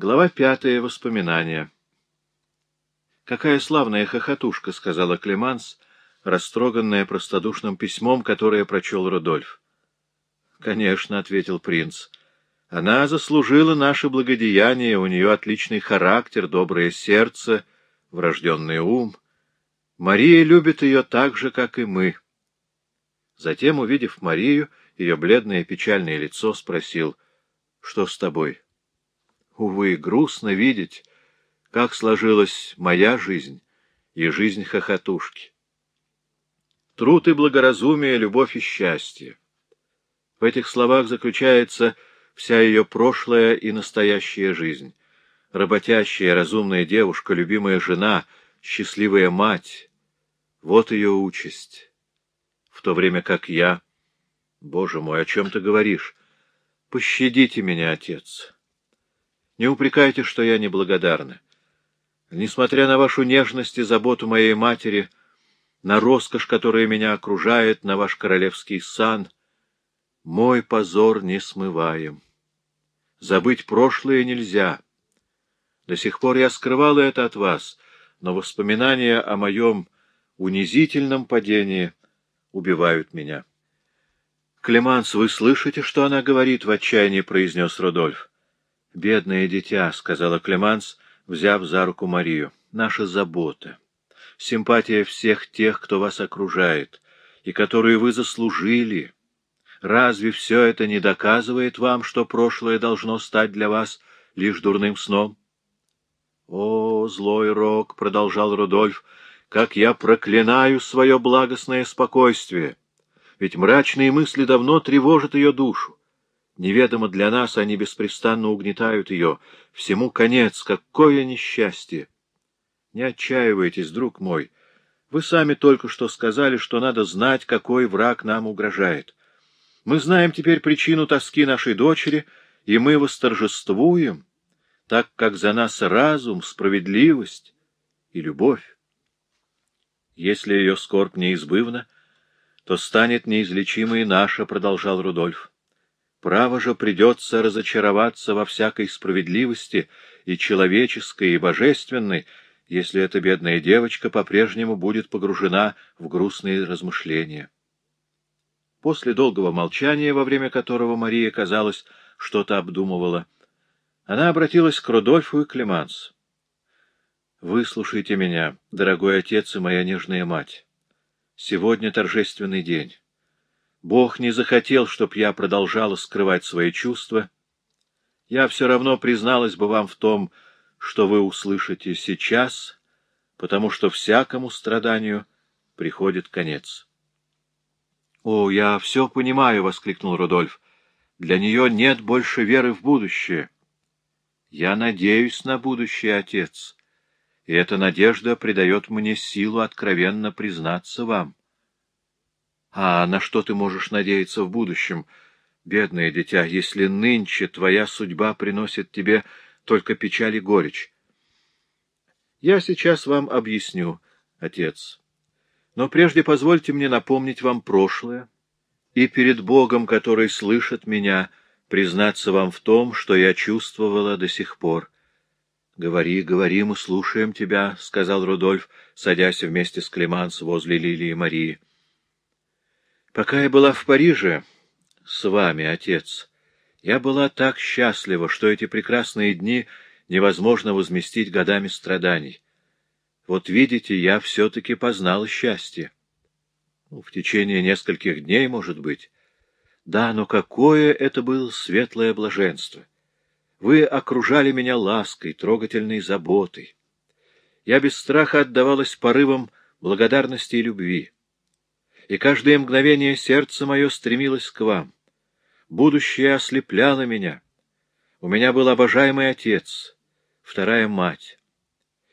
Глава пятая. Воспоминания. «Какая славная хохотушка!» — сказала Клеманс, растроганная простодушным письмом, которое прочел Рудольф. «Конечно», — ответил принц. «Она заслужила наше благодеяние, у нее отличный характер, доброе сердце, врожденный ум. Мария любит ее так же, как и мы». Затем, увидев Марию, ее бледное печальное лицо, спросил, «Что с тобой?» Увы, грустно видеть, как сложилась моя жизнь и жизнь хохотушки. Труд и благоразумие, любовь и счастье. В этих словах заключается вся ее прошлая и настоящая жизнь. Работящая, разумная девушка, любимая жена, счастливая мать. Вот ее участь. В то время как я... Боже мой, о чем ты говоришь? Пощадите меня, отец. Не упрекайте, что я неблагодарна. Несмотря на вашу нежность и заботу моей матери, на роскошь, которая меня окружает, на ваш королевский сан, мой позор не смываем. Забыть прошлое нельзя. До сих пор я скрывала это от вас, но воспоминания о моем унизительном падении убивают меня. — Клеманс, вы слышите, что она говорит? — в отчаянии произнес Рудольф. «Бедное дитя», — сказала Клеманс, взяв за руку Марию, — «наша забота, симпатия всех тех, кто вас окружает, и которые вы заслужили. Разве все это не доказывает вам, что прошлое должно стать для вас лишь дурным сном?» «О, злой рок!» — продолжал Рудольф, — «как я проклинаю свое благостное спокойствие! Ведь мрачные мысли давно тревожат ее душу. Неведомо для нас, они беспрестанно угнетают ее. Всему конец, какое несчастье! Не отчаивайтесь, друг мой. Вы сами только что сказали, что надо знать, какой враг нам угрожает. Мы знаем теперь причину тоски нашей дочери, и мы восторжествуем, так как за нас разум, справедливость и любовь. Если ее скорбь неизбывна, то станет неизлечимой наша, — продолжал Рудольф. Право же придется разочароваться во всякой справедливости и человеческой, и божественной, если эта бедная девочка по-прежнему будет погружена в грустные размышления. После долгого молчания, во время которого Мария, казалось, что-то обдумывала, она обратилась к Рудольфу и Клеманс. «Выслушайте меня, дорогой отец и моя нежная мать. Сегодня торжественный день. Бог не захотел, чтоб я продолжала скрывать свои чувства. Я все равно призналась бы вам в том, что вы услышите сейчас, потому что всякому страданию приходит конец. — О, я все понимаю! — воскликнул Рудольф. — Для нее нет больше веры в будущее. — Я надеюсь на будущее, отец, и эта надежда придает мне силу откровенно признаться вам. А на что ты можешь надеяться в будущем, бедное дитя, если нынче твоя судьба приносит тебе только печаль и горечь? Я сейчас вам объясню, отец. Но прежде позвольте мне напомнить вам прошлое и перед Богом, который слышит меня, признаться вам в том, что я чувствовала до сих пор. — Говори, говори, мы слушаем тебя, — сказал Рудольф, садясь вместе с Клеманс возле Лилии Марии. Пока я была в Париже с вами, отец, я была так счастлива, что эти прекрасные дни невозможно возместить годами страданий. Вот видите, я все-таки познала счастье. Ну, в течение нескольких дней, может быть. Да, но какое это было светлое блаженство! Вы окружали меня лаской, трогательной заботой. Я без страха отдавалась порывам благодарности и любви и каждое мгновение сердце мое стремилось к вам. Будущее ослепляло меня. У меня был обожаемый отец, вторая мать.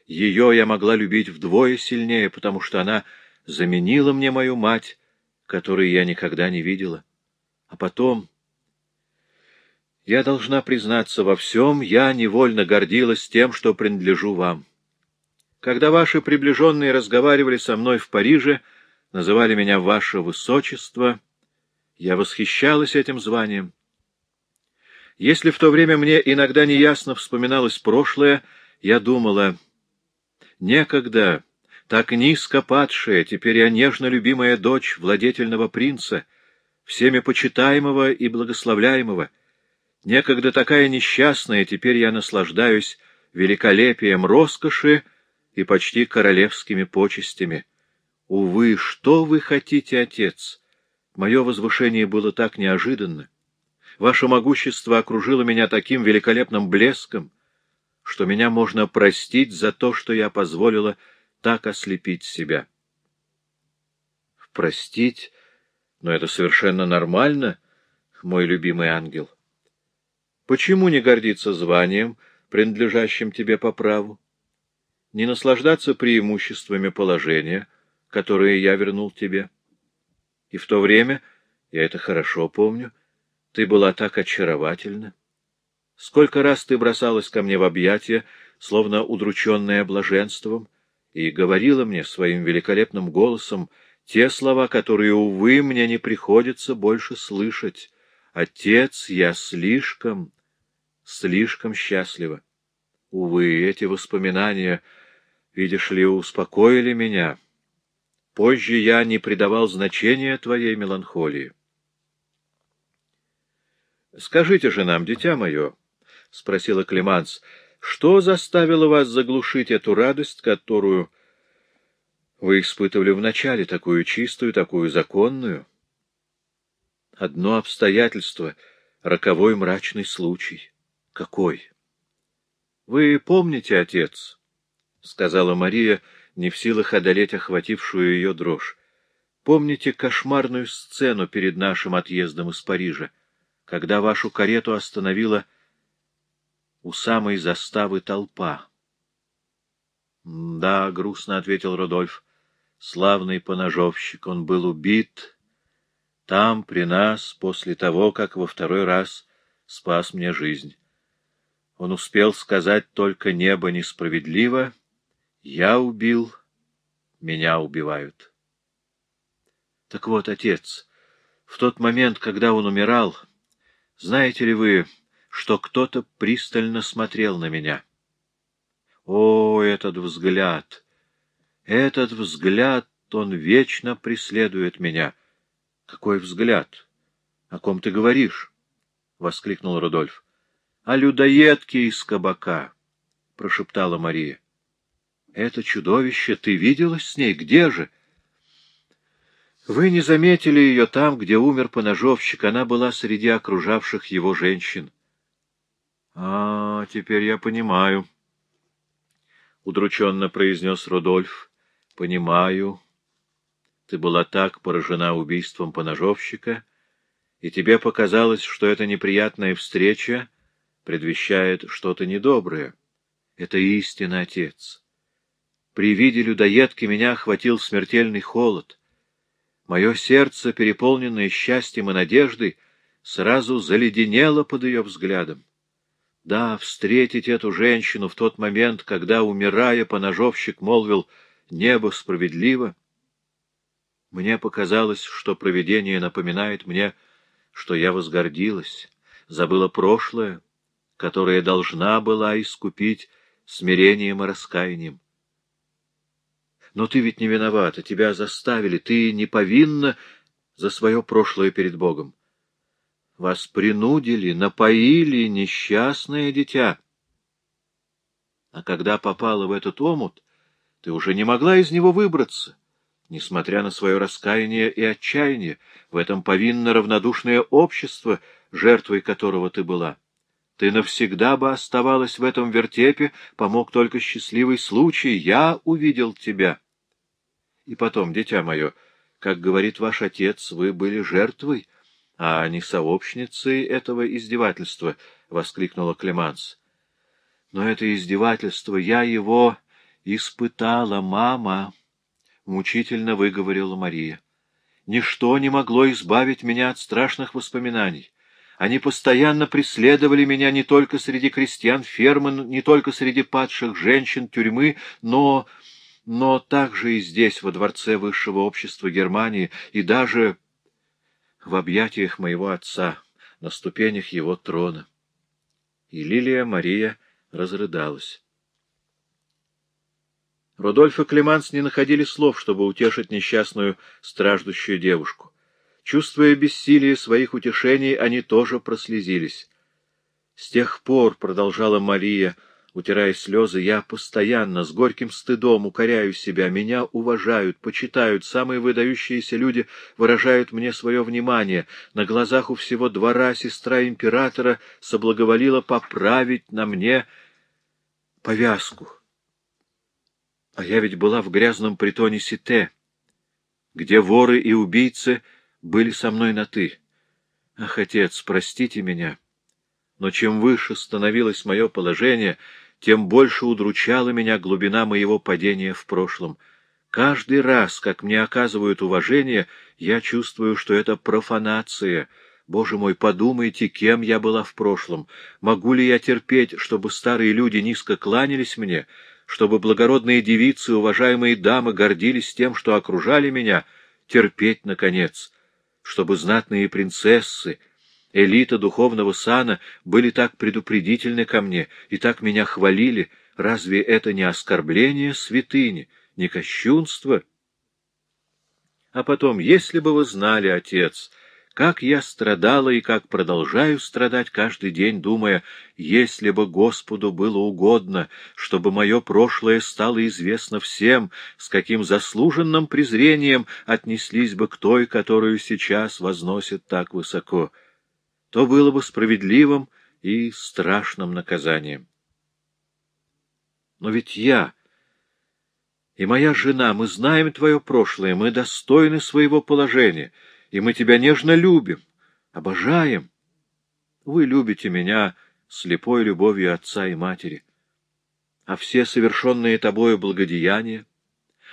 Ее я могла любить вдвое сильнее, потому что она заменила мне мою мать, которую я никогда не видела. А потом... Я должна признаться во всем, я невольно гордилась тем, что принадлежу вам. Когда ваши приближенные разговаривали со мной в Париже, называли меня «Ваше Высочество», я восхищалась этим званием. Если в то время мне иногда неясно вспоминалось прошлое, я думала, некогда так низко падшая, теперь я нежно любимая дочь владетельного принца, всеми почитаемого и благословляемого, некогда такая несчастная, теперь я наслаждаюсь великолепием роскоши и почти королевскими почестями. Увы, что вы хотите, отец? Мое возвышение было так неожиданно. Ваше могущество окружило меня таким великолепным блеском, что меня можно простить за то, что я позволила так ослепить себя. Простить? Но это совершенно нормально, мой любимый ангел. Почему не гордиться званием, принадлежащим тебе по праву? Не наслаждаться преимуществами положения, которые я вернул тебе? И в то время, я это хорошо помню, — ты была так очаровательна. Сколько раз ты бросалась ко мне в объятия, словно удрученная блаженством, и говорила мне своим великолепным голосом те слова, которые, увы, мне не приходится больше слышать. «Отец, я слишком, слишком счастлива». Увы, эти воспоминания, видишь ли, успокоили меня. Позже я не придавал значения твоей меланхолии. — Скажите же нам, дитя мое, — спросила Клеманс, — что заставило вас заглушить эту радость, которую вы испытывали вначале, такую чистую, такую законную? Одно обстоятельство — роковой мрачный случай. Какой? — Вы помните, отец, — сказала Мария, не в силах одолеть охватившую ее дрожь, — помните кошмарную сцену перед нашим отъездом из Парижа? — когда вашу карету остановила у самой заставы толпа. — Да, — грустно ответил Рудольф, — славный поножовщик, он был убит там, при нас, после того, как во второй раз спас мне жизнь. Он успел сказать только «небо несправедливо», «я убил», «меня убивают». Так вот, отец, в тот момент, когда он умирал, знаете ли вы, что кто-то пристально смотрел на меня? О, этот взгляд! Этот взгляд, он вечно преследует меня. Какой взгляд? О ком ты говоришь? — воскликнул Рудольф. — О людоедке из кабака, — прошептала Мария. — Это чудовище, ты виделась с ней? Где же? — вы не заметили ее там, где умер поножовщик. Она была среди окружавших его женщин. — А, теперь я понимаю, — удрученно произнес Рудольф. — Понимаю. Ты была так поражена убийством поножовщика, и тебе показалось, что эта неприятная встреча предвещает что-то недоброе. Это истина, отец. При виде людоедки меня охватил смертельный холод — Мое сердце, переполненное счастьем и надеждой, сразу заледенело под ее взглядом. Да, встретить эту женщину в тот момент, когда, умирая, поножовщик молвил «Небо справедливо», мне показалось, что провидение напоминает мне, что я возгордилась, забыла прошлое, которое должна была искупить смирением и раскаянием. Но ты ведь не виновата, тебя заставили, ты не повинна за свое прошлое перед Богом. Вас принудили, напоили, несчастное дитя. А когда попала в этот омут, ты уже не могла из него выбраться, несмотря на свое раскаяние и отчаяние, в этом повинно равнодушное общество, жертвой которого ты была. Ты навсегда бы оставалась в этом вертепе, помог только счастливый случай, я увидел тебя. И потом, дитя мое, как говорит ваш отец, вы были жертвой, а не сообщницей этого издевательства, — воскликнула Клеманс. Но это издевательство, я его испытала, мама, — мучительно выговорила Мария. Ничто не могло избавить меня от страшных воспоминаний. Они постоянно преследовали меня не только среди крестьян фермы, не только среди падших женщин тюрьмы, но но также и здесь, во дворце высшего общества Германии, и даже в объятиях моего отца, на ступенях его трона. И Лилия Мария разрыдалась. Рудольф и Клеманс не находили слов, чтобы утешить несчастную, страждущую девушку. Чувствуя бессилие своих утешений, они тоже прослезились. С тех пор, — продолжала Мария, утирая слезы, — я постоянно, с горьким стыдом укоряю себя. Меня уважают, почитают, самые выдающиеся люди выражают мне свое внимание. На глазах у всего двора сестра императора соблаговолила поправить на мне повязку. А я ведь была в грязном притоне Сите, где воры и убийцы были со мной на «ты». Ах, отец, простите меня. Но чем выше становилось мое положение, тем больше удручала меня глубина моего падения в прошлом. Каждый раз, как мне оказывают уважение, я чувствую, что это профанация. Боже мой, подумайте, кем я была в прошлом. Могу ли я терпеть, чтобы старые люди низко кланялись мне, чтобы благородные девицы, уважаемые дамы гордились тем, что окружали меня, терпеть, наконец, чтобы знатные принцессы, элита духовного сана были так предупредительны ко мне и так меня хвалили, разве это не оскорбление святыни, не кощунство? А потом, если бы вы знали, отец, — как я страдала и как продолжаю страдать каждый день, думая, если бы Господу было угодно, чтобы мое прошлое стало известно всем, с каким заслуженным презрением отнеслись бы к той, которую сейчас возносят так высоко, то было бы справедливым и страшным наказанием. Но ведь я и моя жена, мы знаем твое прошлое, мы достойны своего положения — и мы тебя нежно любим, обожаем. Вы любите меня слепой любовью отца и матери. А все совершенные тобою благодеяния,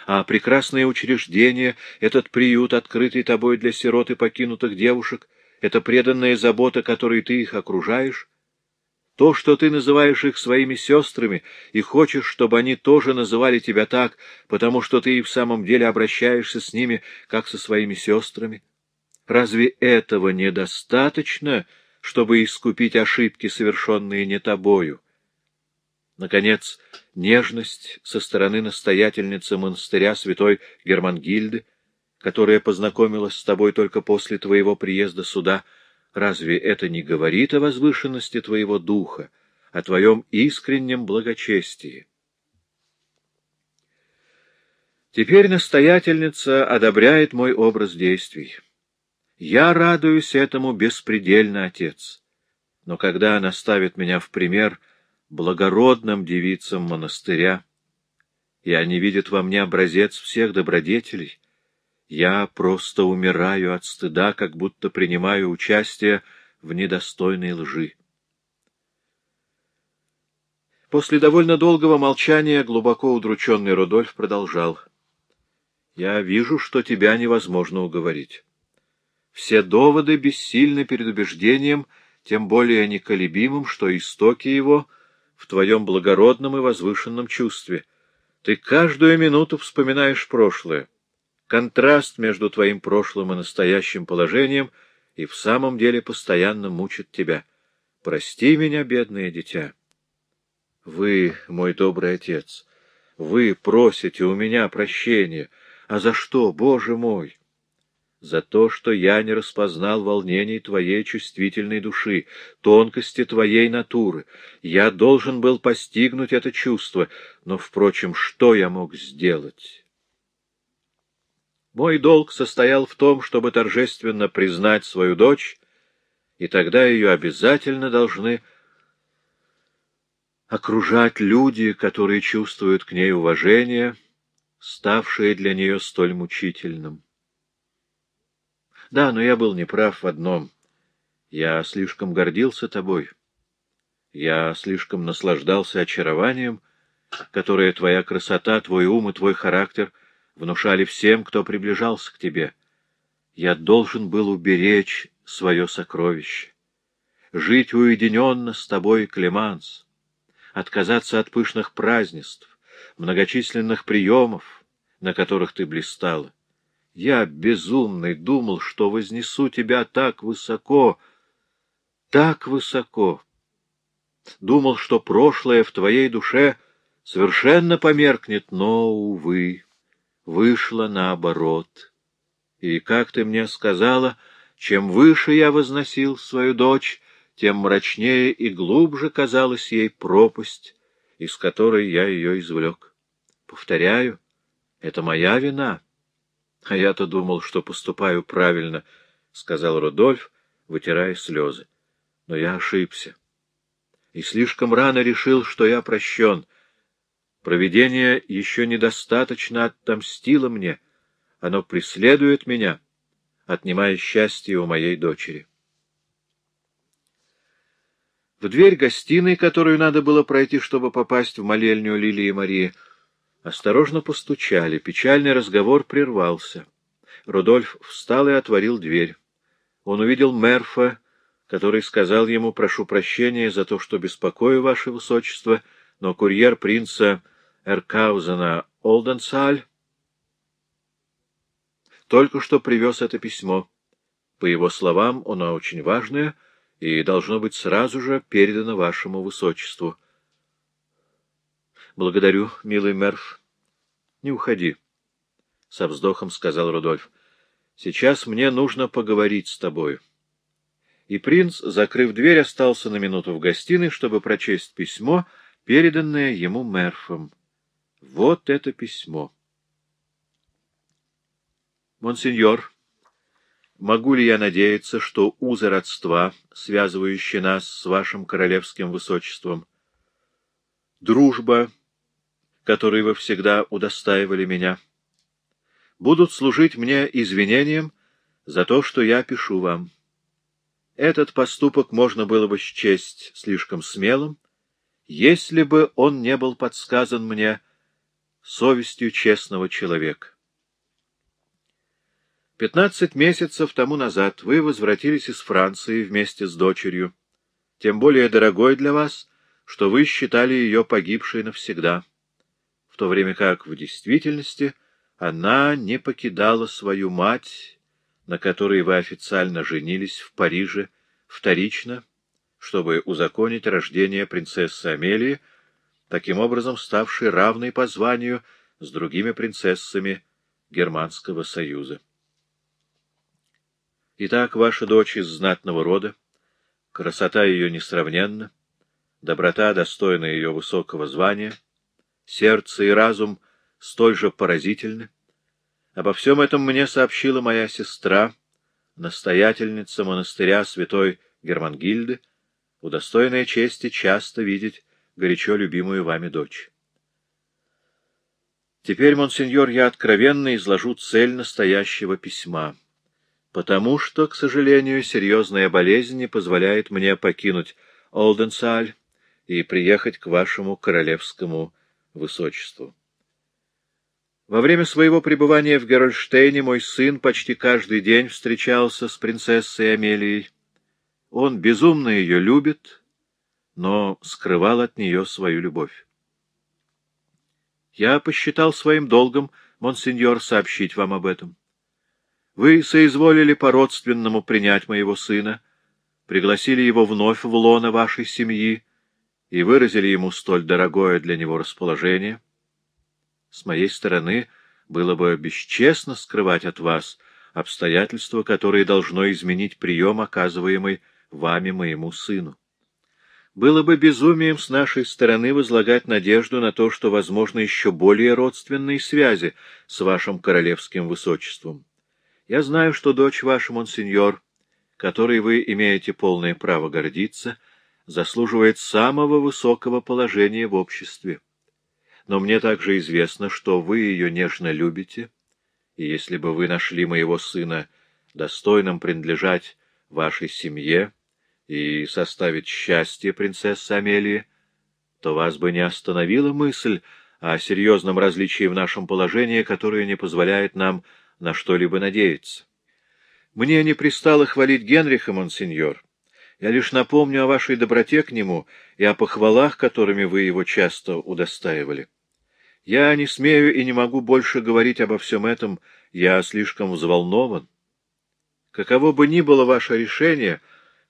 а прекрасное учреждение, этот приют, открытый тобой для сирот и покинутых девушек, эта преданная забота, которой ты их окружаешь, то, что ты называешь их своими сестрами и хочешь, чтобы они тоже называли тебя так, потому что ты и в самом деле обращаешься с ними, как со своими сестрами, Разве этого недостаточно, чтобы искупить ошибки, совершенные не тобою? Наконец, нежность со стороны настоятельницы монастыря святой Германгильды, которая познакомилась с тобой только после твоего приезда сюда, разве это не говорит о возвышенности твоего духа, о твоем искреннем благочестии? Теперь настоятельница одобряет мой образ действий. Я радуюсь этому беспредельно, отец. Но когда она ставит меня в пример благородным девицам монастыря, и они видят во мне образец всех добродетелей, я просто умираю от стыда, как будто принимаю участие в недостойной лжи. После довольно долгого молчания глубоко удрученный Рудольф продолжал. — Я вижу, что тебя невозможно уговорить. Все доводы бессильны перед убеждением, тем более неколебимым, что истоки его в твоем благородном и возвышенном чувстве. Ты каждую минуту вспоминаешь прошлое. Контраст между твоим прошлым и настоящим положением и в самом деле постоянно мучит тебя. Прости меня, бедное дитя. Вы, мой добрый отец, вы просите у меня прощения. А за что, Боже мой? за то, что я не распознал волнений твоей чувствительной души, тонкости твоей натуры. Я должен был постигнуть это чувство, но, впрочем, что я мог сделать? Мой долг состоял в том, чтобы торжественно признать свою дочь, и тогда ее обязательно должны окружать люди, которые чувствуют к ней уважение, ставшее для нее столь мучительным. Да, но я был неправ в одном. Я слишком гордился тобой. Я слишком наслаждался очарованием, которое твоя красота, твой ум и твой характер внушали всем, кто приближался к тебе. Я должен был уберечь свое сокровище, жить уединенно с тобой, Клеманс, отказаться от пышных празднеств, многочисленных приемов, на которых ты блистала. Я, безумный, думал, что вознесу тебя так высоко, так высоко. Думал, что прошлое в твоей душе совершенно померкнет, но, увы, вышло наоборот. И, как ты мне сказала, чем выше я возносил свою дочь, тем мрачнее и глубже казалась ей пропасть, из которой я ее извлек. Повторяю, это моя вина. А я-то думал, что поступаю правильно, — сказал Рудольф, вытирая слезы. Но я ошибся. И слишком рано решил, что я прощен. Провидение еще недостаточно отомстило мне. Оно преследует меня, отнимая счастье у моей дочери. В дверь гостиной, которую надо было пройти, чтобы попасть в молельню Лилии и Марии, осторожно постучали. Печальный разговор прервался. Рудольф встал и отворил дверь. Он увидел Мерфа, который сказал ему «Прошу прощения за то, что беспокою, ваше высочество, но курьер принца Эркаузена Олденсаль только что привез это письмо. По его словам, оно очень важное — и должно быть сразу же передано вашему высочеству. — Благодарю, милый Мерф. — Не уходи, — со вздохом сказал Рудольф. — Сейчас мне нужно поговорить с тобой. И принц, закрыв дверь, остался на минуту в гостиной, чтобы прочесть письмо, переданное ему Мерфом. Вот это письмо. Монсеньор, Могу ли я надеяться, что узы родства, связывающие нас с вашим королевским высочеством, дружба, которой вы всегда удостаивали меня, будут служить мне извинением за то, что я пишу вам? Этот поступок можно было бы счесть слишком смелым, если бы он не был подсказан мне совестью честного человека. Пятнадцать месяцев тому назад вы возвратились из Франции вместе с дочерью, тем более дорогой для вас, что вы считали ее погибшей навсегда, в то время как в действительности она не покидала свою мать, на которой вы официально женились в Париже, вторично, чтобы узаконить рождение принцессы Амелии, таким образом ставшей равной по званию с другими принцессами Германского союза. Итак, ваша дочь из знатного рода, красота ее несравненна, доброта достойна ее высокого звания, сердце и разум столь же поразительны. Обо всем этом мне сообщила моя сестра, настоятельница монастыря святой Германгильды, удостоенная чести часто видеть горячо любимую вами дочь. Теперь, монсеньор, я откровенно изложу цель настоящего письма потому что, к сожалению, серьезная болезнь не позволяет мне покинуть Олденсаль и приехать к вашему королевскому высочеству. Во время своего пребывания в Герольштейне мой сын почти каждый день встречался с принцессой Амелией. Он безумно ее любит, но скрывал от нее свою любовь. Я посчитал своим долгом, монсеньор, сообщить вам об этом. Вы соизволили по-родственному принять моего сына, пригласили его вновь в лоно вашей семьи и выразили ему столь дорогое для него расположение. С моей стороны было бы бесчестно скрывать от вас обстоятельства, которые должно изменить прием, оказываемый вами моему сыну. Было бы безумием с нашей стороны возлагать надежду на то, что возможно еще более родственные связи с вашим королевским высочеством. Я знаю, что дочь ваша, монсеньор, которой вы имеете полное право гордиться, заслуживает самого высокого положения в обществе. Но мне также известно, что вы ее нежно любите, и если бы вы нашли моего сына достойным принадлежать вашей семье и составить счастье принцессы Амелии, то вас бы не остановила мысль о серьезном различии в нашем положении, которое не позволяет нам на что-либо надеяться. Мне не пристало хвалить Генриха, монсеньор. Я лишь напомню о вашей доброте к нему и о похвалах, которыми вы его часто удостаивали. Я не смею и не могу больше говорить обо всем этом, я слишком взволнован. Каково бы ни было ваше решение,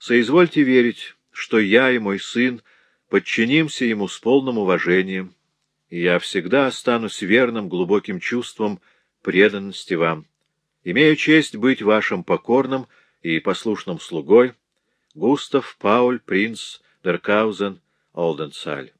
соизвольте верить, что я и мой сын подчинимся ему с полным уважением, и я всегда останусь верным глубоким чувством преданности вам. Имею честь быть вашим покорным и послушным слугой, Густав Пауль, принц Деркаузен, Олденсаль.